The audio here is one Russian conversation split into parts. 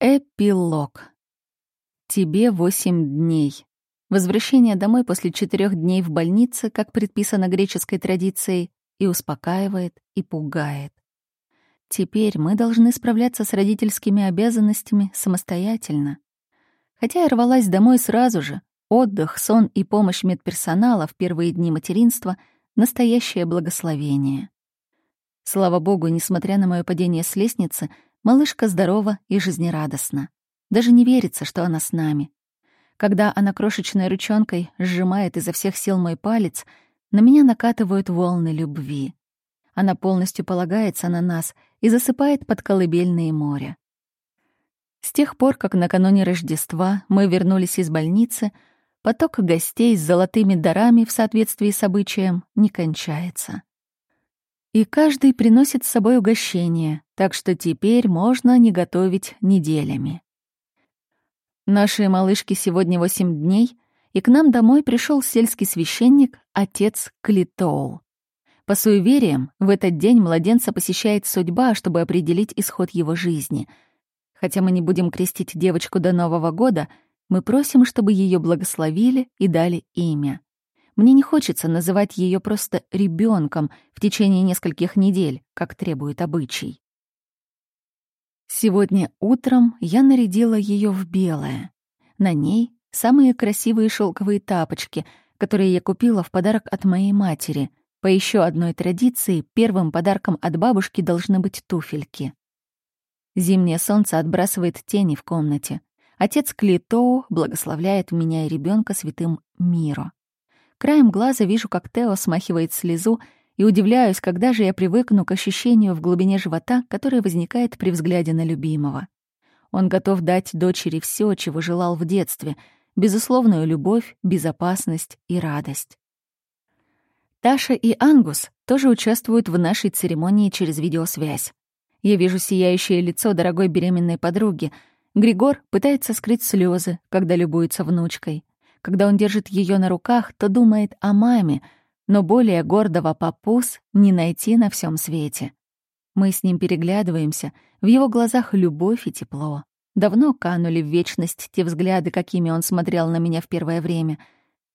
Эпилог. Тебе восемь дней. Возвращение домой после четырех дней в больнице, как предписано греческой традицией, и успокаивает, и пугает. Теперь мы должны справляться с родительскими обязанностями самостоятельно. Хотя я рвалась домой сразу же, отдых, сон и помощь медперсонала в первые дни материнства — настоящее благословение. Слава богу, несмотря на мое падение с лестницы — Малышка здорова и жизнерадостна. Даже не верится, что она с нами. Когда она крошечной ручонкой сжимает изо всех сил мой палец, на меня накатывают волны любви. Она полностью полагается на нас и засыпает под колыбельные моря. С тех пор, как накануне Рождества мы вернулись из больницы, поток гостей с золотыми дарами в соответствии с обычаем не кончается. И каждый приносит с собой угощение, так что теперь можно не готовить неделями. Нашей малышке сегодня восемь дней, и к нам домой пришел сельский священник, отец Клитоул. По суевериям, в этот день младенца посещает судьба, чтобы определить исход его жизни. Хотя мы не будем крестить девочку до Нового года, мы просим, чтобы ее благословили и дали имя. Мне не хочется называть ее просто ребенком в течение нескольких недель, как требует обычай. Сегодня утром я нарядила ее в белое. На ней самые красивые шелковые тапочки, которые я купила в подарок от моей матери. По еще одной традиции, первым подарком от бабушки должны быть туфельки. Зимнее солнце отбрасывает тени в комнате. Отец Клитоу благословляет меня и ребенка святым миру. Краем глаза вижу, как Тео смахивает слезу, и удивляюсь, когда же я привыкну к ощущению в глубине живота, которое возникает при взгляде на любимого. Он готов дать дочери все, чего желал в детстве — безусловную любовь, безопасность и радость. Таша и Ангус тоже участвуют в нашей церемонии через видеосвязь. Я вижу сияющее лицо дорогой беременной подруги. Григор пытается скрыть слезы, когда любуется внучкой. Когда он держит ее на руках, то думает о маме, но более гордого папус не найти на всем свете. Мы с ним переглядываемся, в его глазах любовь и тепло. Давно канули в вечность те взгляды, какими он смотрел на меня в первое время.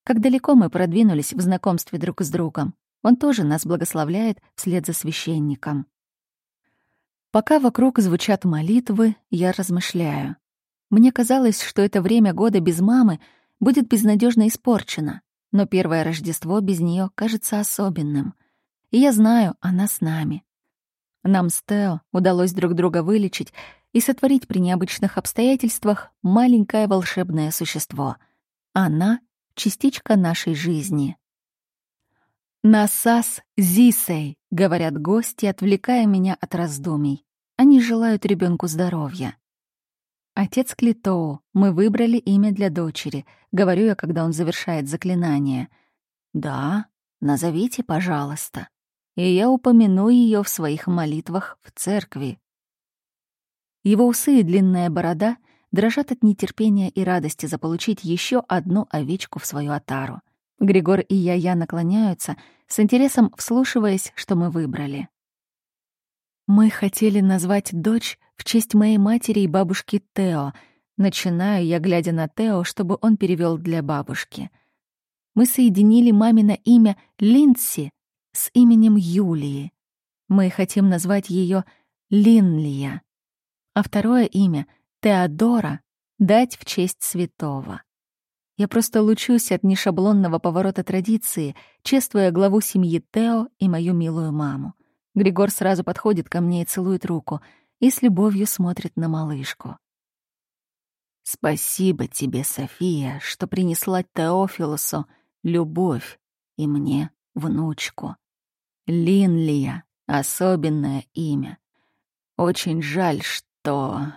Как далеко мы продвинулись в знакомстве друг с другом. Он тоже нас благословляет вслед за священником. Пока вокруг звучат молитвы, я размышляю. Мне казалось, что это время года без мамы — будет безнадежно испорчена, но первое Рождество без нее кажется особенным. И я знаю, она с нами. Нам с Тео удалось друг друга вылечить и сотворить при необычных обстоятельствах маленькое волшебное существо. Она — частичка нашей жизни. «Насас Зисей», — говорят гости, отвлекая меня от раздумий. Они желают ребенку здоровья. «Отец Клитоу, мы выбрали имя для дочери», — говорю я, когда он завершает заклинание. «Да, назовите, пожалуйста, и я упомяну ее в своих молитвах в церкви». Его усы и длинная борода дрожат от нетерпения и радости заполучить еще одну овечку в свою отару. Григор и я-я наклоняются, с интересом вслушиваясь, что мы выбрали. Мы хотели назвать дочь в честь моей матери и бабушки Тео. Начинаю я, глядя на Тео, чтобы он перевел для бабушки. Мы соединили мамино имя Линдси с именем Юлии. Мы хотим назвать ее Линлия. А второе имя, Теодора, дать в честь святого. Я просто лучусь от нешаблонного поворота традиции, чествуя главу семьи Тео и мою милую маму. Григор сразу подходит ко мне и целует руку, и с любовью смотрит на малышку. «Спасибо тебе, София, что принесла Теофилусу любовь и мне внучку. Линлия — особенное имя. Очень жаль, что...»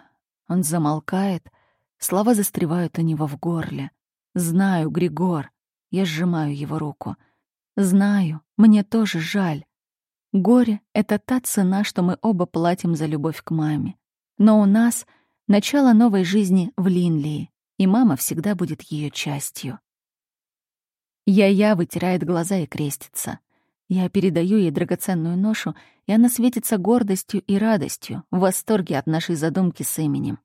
Он замолкает, слова застревают у него в горле. «Знаю, Григор». Я сжимаю его руку. «Знаю, мне тоже жаль. Горе — это та цена, что мы оба платим за любовь к маме. Но у нас начало новой жизни в Линлии, и мама всегда будет ее частью. Я-я вытирает глаза и крестится. Я передаю ей драгоценную ношу, и она светится гордостью и радостью, в восторге от нашей задумки с именем.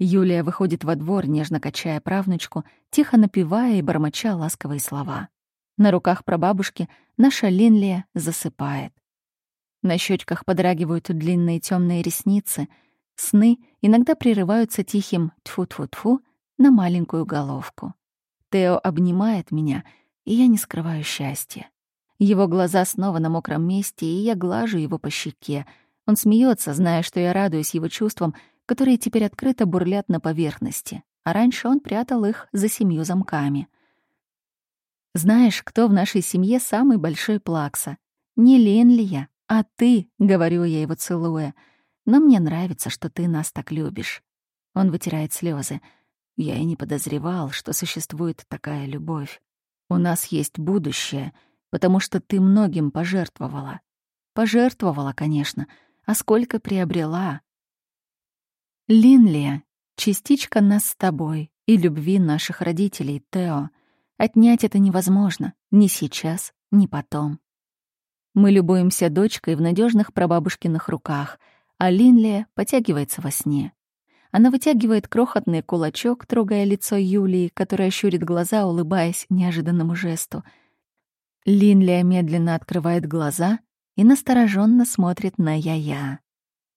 Юлия выходит во двор, нежно качая правнучку, тихо напевая и бормоча ласковые слова. На руках прабабушки наша Линлия засыпает. На щечках подрагивают длинные темные ресницы. Сны иногда прерываются тихим тфу-тфу-тфу на маленькую головку. Тео обнимает меня, и я не скрываю счастья. Его глаза снова на мокром месте, и я глажу его по щеке. Он смеется, зная, что я радуюсь его чувствам, которые теперь открыто бурлят на поверхности, а раньше он прятал их за семью замками. «Знаешь, кто в нашей семье самый большой плакса? Не лень ли я, а ты», — говорю я его целуя. «Но мне нравится, что ты нас так любишь». Он вытирает слезы. Я и не подозревал, что существует такая любовь. У нас есть будущее, потому что ты многим пожертвовала. Пожертвовала, конечно, а сколько приобрела. Линлия, частичка нас с тобой и любви наших родителей, Тео. Отнять это невозможно, ни сейчас, ни потом. Мы любуемся дочкой в надежных прабабушкиных руках, а Линлия потягивается во сне. Она вытягивает крохотный кулачок, трогая лицо Юлии, которая щурит глаза, улыбаясь неожиданному жесту. Линлия медленно открывает глаза и настороженно смотрит на Я-Я.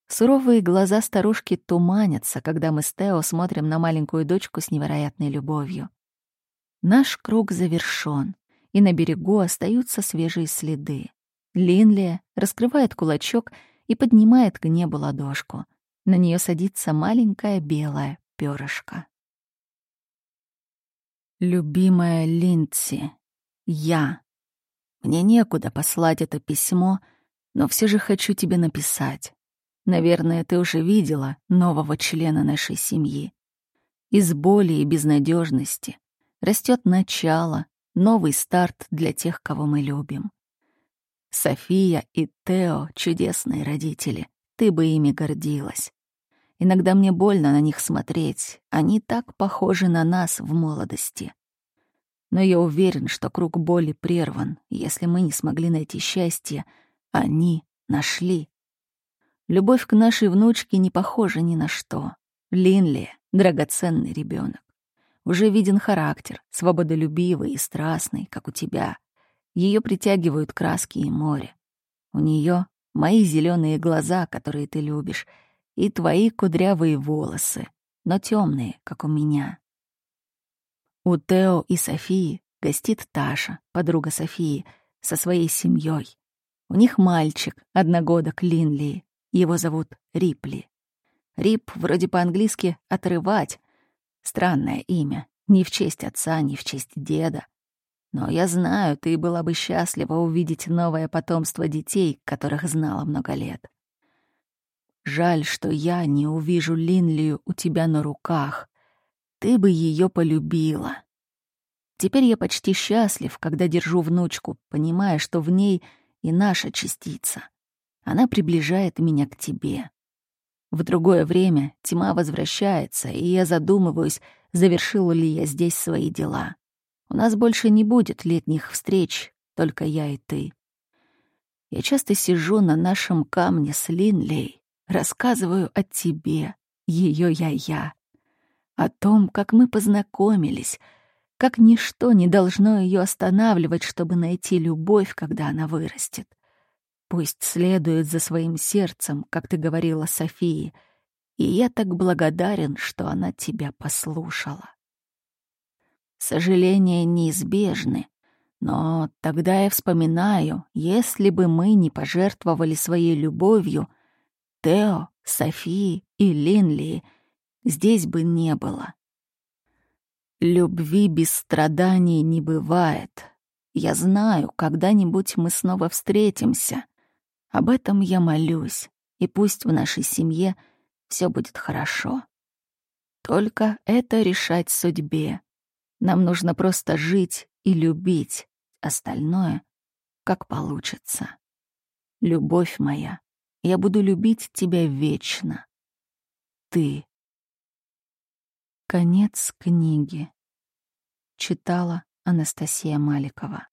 Суровые глаза старушки туманятся, когда мы с Тео смотрим на маленькую дочку с невероятной любовью. Наш круг завершён, и на берегу остаются свежие следы. Линлия раскрывает кулачок и поднимает к небу ладошку. На нее садится маленькая белая перышко. Любимая Линдси, я. Мне некуда послать это письмо, но все же хочу тебе написать. Наверное, ты уже видела нового члена нашей семьи. Из боли и безнадежности растет начало, новый старт для тех, кого мы любим. София и Тео — чудесные родители. Ты бы ими гордилась. Иногда мне больно на них смотреть. Они так похожи на нас в молодости. Но я уверен, что круг боли прерван. Если мы не смогли найти счастье, они нашли. Любовь к нашей внучке не похожа ни на что. Линли — драгоценный ребенок. Уже виден характер, свободолюбивый и страстный, как у тебя. Ее притягивают краски и море. У нее мои зеленые глаза, которые ты любишь, и твои кудрявые волосы, но темные, как у меня. У Тео и Софии гостит Таша, подруга Софии, со своей семьей. У них мальчик, одногодок Линли, его зовут Рипли. Рип вроде по-английски «отрывать». Странное имя. Ни в честь отца, ни в честь деда. Но я знаю, ты была бы счастлива увидеть новое потомство детей, которых знала много лет. Жаль, что я не увижу Линлию у тебя на руках. Ты бы ее полюбила. Теперь я почти счастлив, когда держу внучку, понимая, что в ней и наша частица. Она приближает меня к тебе. В другое время тьма возвращается, и я задумываюсь, завершила ли я здесь свои дела. У нас больше не будет летних встреч, только я и ты. Я часто сижу на нашем камне с Линлей, рассказываю о тебе, ее я-я, о том, как мы познакомились, как ничто не должно ее останавливать, чтобы найти любовь, когда она вырастет. Пусть следует за своим сердцем, как ты говорила Софии, и я так благодарен, что она тебя послушала. Сожаления неизбежны, но тогда я вспоминаю, если бы мы не пожертвовали своей любовью, Тео, Софии и Линли здесь бы не было. Любви без страданий не бывает. Я знаю, когда-нибудь мы снова встретимся — об этом я молюсь, и пусть в нашей семье все будет хорошо. Только это решать судьбе. Нам нужно просто жить и любить, остальное как получится. Любовь моя, я буду любить тебя вечно. Ты. Конец книги. Читала Анастасия Маликова.